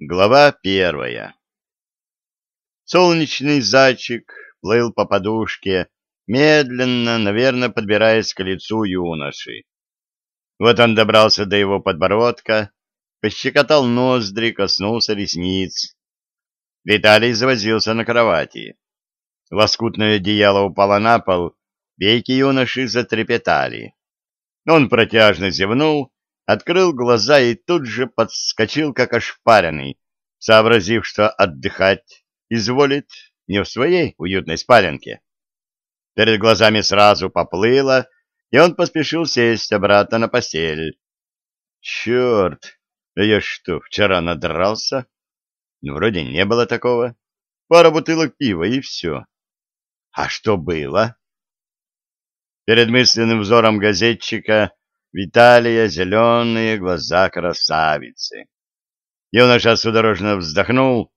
Глава первая Солнечный зайчик плыл по подушке, медленно, наверное, подбираясь к лицу юноши. Вот он добрался до его подбородка, пощекотал ноздри, коснулся ресниц. Виталий завозился на кровати. Лоскутное одеяло упало на пол, веки юноши затрепетали. Он протяжно зевнул открыл глаза и тут же подскочил, как ошпаренный, сообразив, что отдыхать изволит не в своей уютной спаленке. Перед глазами сразу поплыло, и он поспешил сесть обратно на постель. Черт, я что, вчера надрался? Ну, вроде не было такого. Пара бутылок пива и все. А что было? Перед мысленным взором газетчика Виталия зеленые глаза красавицы. Юноша судорожно вздохнул,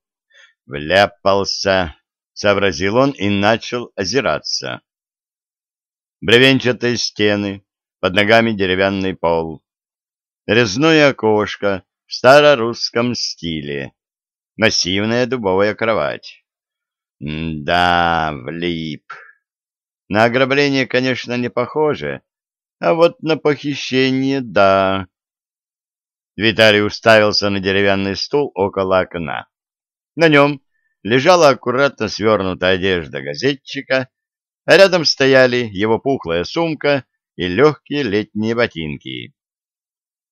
вляпался, сообразил он и начал озираться. Бревенчатые стены, под ногами деревянный пол, резное окошко в старорусском стиле, массивная дубовая кровать. М да, влип. На ограбление, конечно, не похоже, а вот на похищение — да. Виталий уставился на деревянный стул около окна. На нем лежала аккуратно свернутая одежда газетчика, а рядом стояли его пухлая сумка и легкие летние ботинки.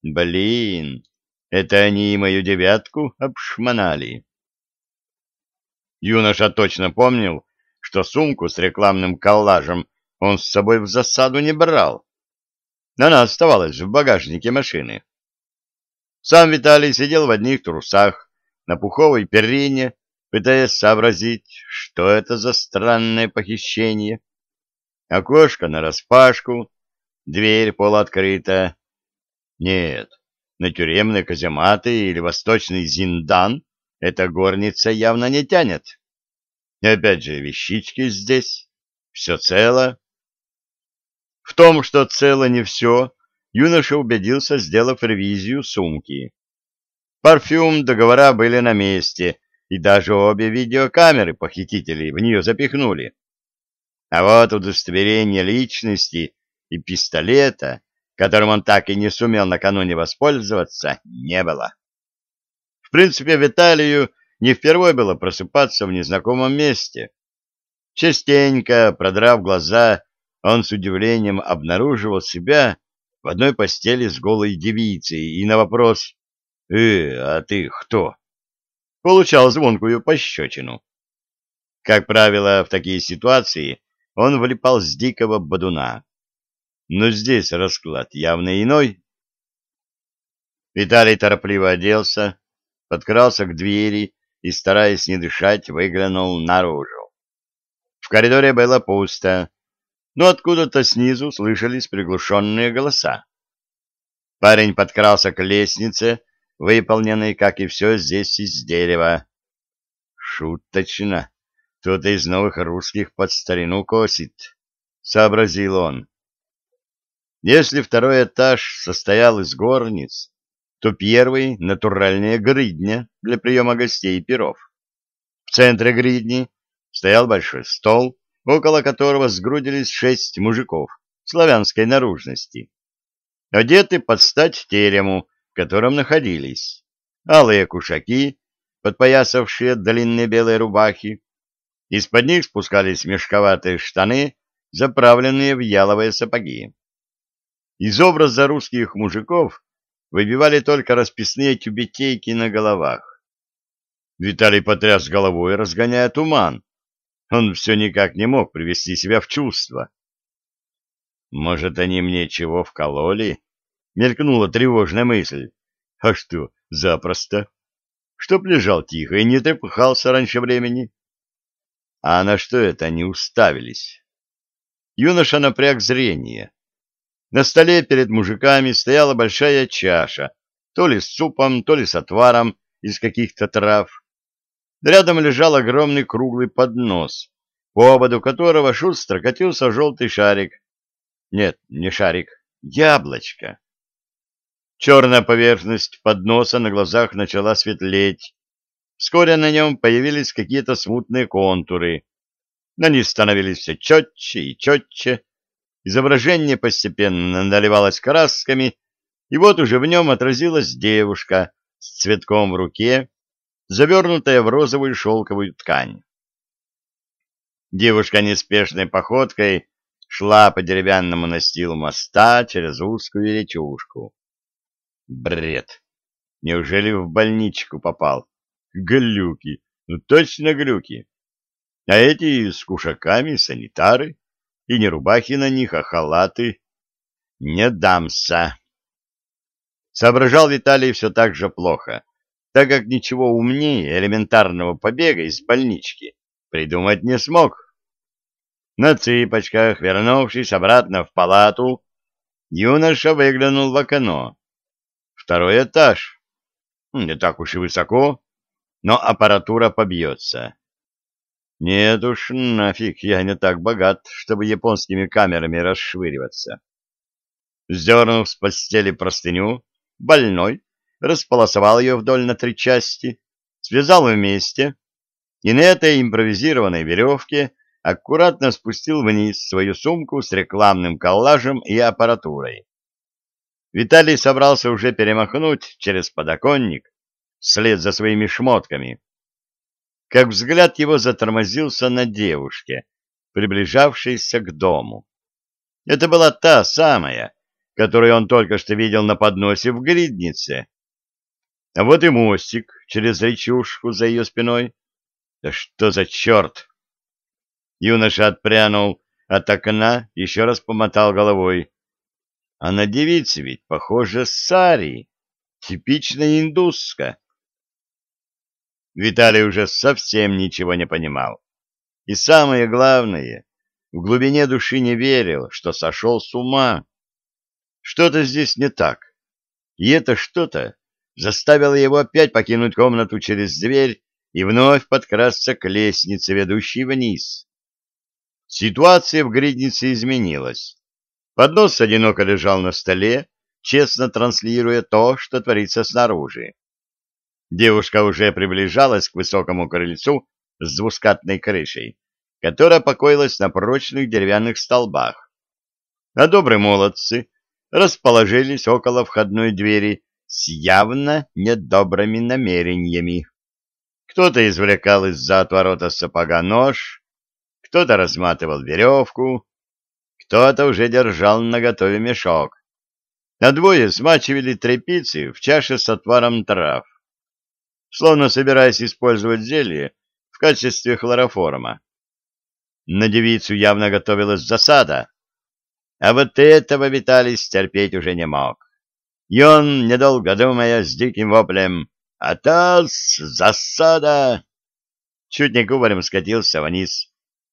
Блин, это они и мою девятку обшмонали. Юноша точно помнил, что сумку с рекламным коллажем он с собой в засаду не брал. Она оставалась в багажнике машины. Сам Виталий сидел в одних трусах на пуховой перине, пытаясь сообразить, что это за странное похищение. Окошко нараспашку, дверь полуоткрыта. Нет, на тюремные казематы или восточный зиндан эта горница явно не тянет. И опять же, вещички здесь, все цело. В том, что цело не все, юноша убедился, сделав ревизию сумки. Парфюм, договора были на месте, и даже обе видеокамеры похитителей в нее запихнули. А вот удостоверение личности и пистолета, которым он так и не сумел накануне воспользоваться, не было. В принципе, Виталию не впервые было просыпаться в незнакомом месте. Частенько, продрав глаза, он с удивлением обнаруживал себя в одной постели с голой девицей и на вопрос «Э, а ты кто?» получал звонкую пощечину. Как правило, в такие ситуации он влипал с дикого бодуна. Но здесь расклад явно иной. Виталий торопливо оделся, подкрался к двери и, стараясь не дышать, выглянул наружу. В коридоре было пусто, но откуда-то снизу слышались приглушенные голоса. Парень подкрался к лестнице, выполненной, как и все здесь, из дерева. «Шуточно! Кто-то из новых русских под старину косит», — сообразил он. Если второй этаж состоял из горниц, то первый — натуральная гридня для приема гостей и перов. В центре гридни стоял большой стол, около которого сгрудились шесть мужиков славянской наружности, одеты под стать терему, в котором находились, алые кушаки, подпоясавшие длинные белые рубахи, из-под них спускались мешковатые штаны, заправленные в яловые сапоги. Из образа русских мужиков выбивали только расписные тюбетейки на головах. Виталий потряс головой, разгоняя туман, он все никак не мог привести себя в чувство. «Может, они мне чего вкололи?» — мелькнула тревожная мысль. «А что, запросто? Чтоб лежал тихо и не трепыхался раньше времени?» А на что это они уставились? Юноша напряг зрение. На столе перед мужиками стояла большая чаша, то ли с супом, то ли с отваром из каких-то трав. Рядом лежал огромный круглый поднос, по ободу которого шустро катился желтый шарик. Нет, не шарик, яблочко. Черная поверхность подноса на глазах начала светлеть, Вскоре на нем появились какие-то смутные контуры. Они становились все четче и четче. Изображение постепенно наливалось красками, и вот уже в нем отразилась девушка с цветком в руке, завернутая в розовую шелковую ткань. Девушка неспешной походкой шла по деревянному настилу моста через узкую речушку. Бред! Неужели в больничку попал? Глюки! Ну точно глюки! А эти с кушаками санитары, и не рубахи на них, а халаты. Не дамся! Соображал Виталий все так же плохо, так как ничего умнее элементарного побега из больнички придумать не смог. На цыпочках, вернувшись обратно в палату, юноша выглянул в окно. Второй этаж. Не так уж и высоко, но аппаратура побьется. Нет уж, нафиг, я не так богат, чтобы японскими камерами расшвыриваться. Сдернув с постели простыню, больной располосовал ее вдоль на три части, связал вместе, и на этой импровизированной веревке аккуратно спустил вниз свою сумку с рекламным коллажем и аппаратурой. Виталий собрался уже перемахнуть через подоконник вслед за своими шмотками, как взгляд его затормозился на девушке, приближавшейся к дому. Это была та самая, которую он только что видел на подносе в гриднице. А вот и мостик через речушку за ее спиной. Да что за черт! Юноша отпрянул от окна, еще раз помотал головой. А на девице ведь, похоже, сари, типичная индусска. Виталий уже совсем ничего не понимал. И самое главное, в глубине души не верил, что сошел с ума. Что-то здесь не так. И это что-то заставило его опять покинуть комнату через дверь и вновь подкрасться к лестнице, ведущей вниз. Ситуация в гриднице изменилась. Поднос одиноко лежал на столе, честно транслируя то, что творится снаружи. Девушка уже приближалась к высокому крыльцу с двускатной крышей, которая покоилась на прочных деревянных столбах. А добрые молодцы расположились около входной двери с явно недобрыми намерениями. Кто-то извлекал из-за отворота сапога нож, кто-то разматывал веревку, кто-то уже держал наготове мешок, а двое смачивали тряпицы в чаше с отваром трав, словно собираясь использовать зелье в качестве хлороформа. На девицу явно готовилась засада, а вот этого Виталий стерпеть уже не мог. И он, недолго думая, с диким воплем «Атас! Засада!» чуть не кубарем скатился вниз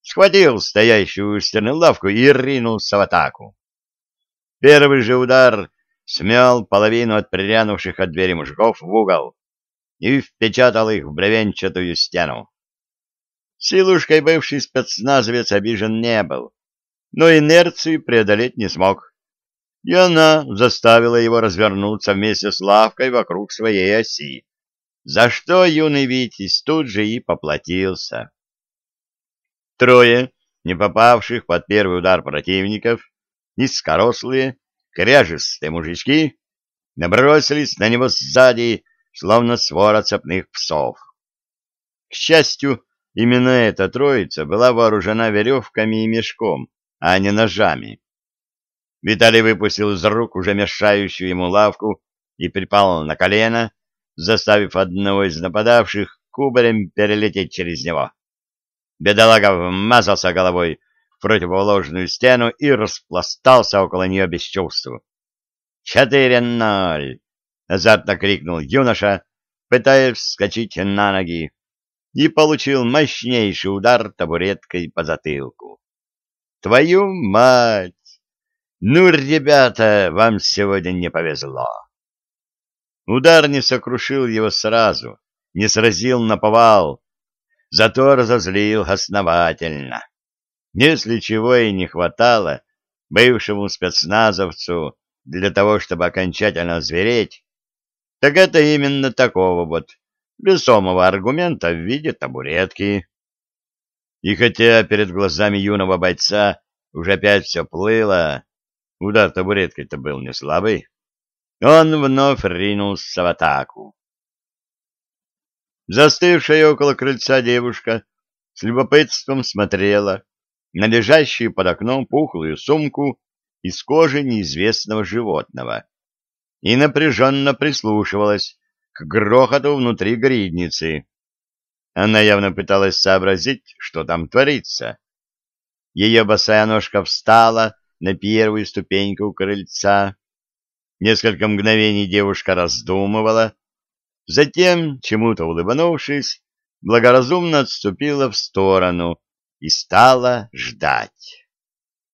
схватил стоящую у стены лавку и ринулся в атаку. Первый же удар смел половину от прирянувших от двери мужиков в угол и впечатал их в бревенчатую стену. Силушкой бывший спецназовец обижен не был, но инерцию преодолеть не смог, и она заставила его развернуться вместе с лавкой вокруг своей оси, за что юный Витязь тут же и поплатился. Трое, не попавших под первый удар противников, низкорослые, кряжестые мужички, набросились на него сзади, словно свора цепных псов. К счастью, именно эта троица была вооружена веревками и мешком, а не ножами. Виталий выпустил из рук уже мешающую ему лавку и припал на колено, заставив одного из нападавших кубарем перелететь через него. Бедолага вмазался головой в противоположную стену и распластался около нее без чувств. «Четыре ноль!» — азартно крикнул юноша, пытаясь вскочить на ноги, и получил мощнейший удар табуреткой по затылку. «Твою мать! Ну, ребята, вам сегодня не повезло!» Удар не сокрушил его сразу, не сразил на повал, зато разозлил основательно. Если чего и не хватало бывшему спецназовцу для того, чтобы окончательно звереть, так это именно такого вот весомого аргумента в виде табуретки. И хотя перед глазами юного бойца уже опять все плыло, удар табуреткой-то был не слабый, он вновь ринулся в атаку. Застывшая около крыльца девушка с любопытством смотрела на лежащую под окном пухлую сумку из кожи неизвестного животного и напряженно прислушивалась к грохоту внутри гридницы. Она явно пыталась сообразить, что там творится. Ее босая ножка встала на первую ступеньку крыльца. Несколько мгновений девушка раздумывала, Затем, чему-то улыбнувшись, благоразумно отступила в сторону и стала ждать.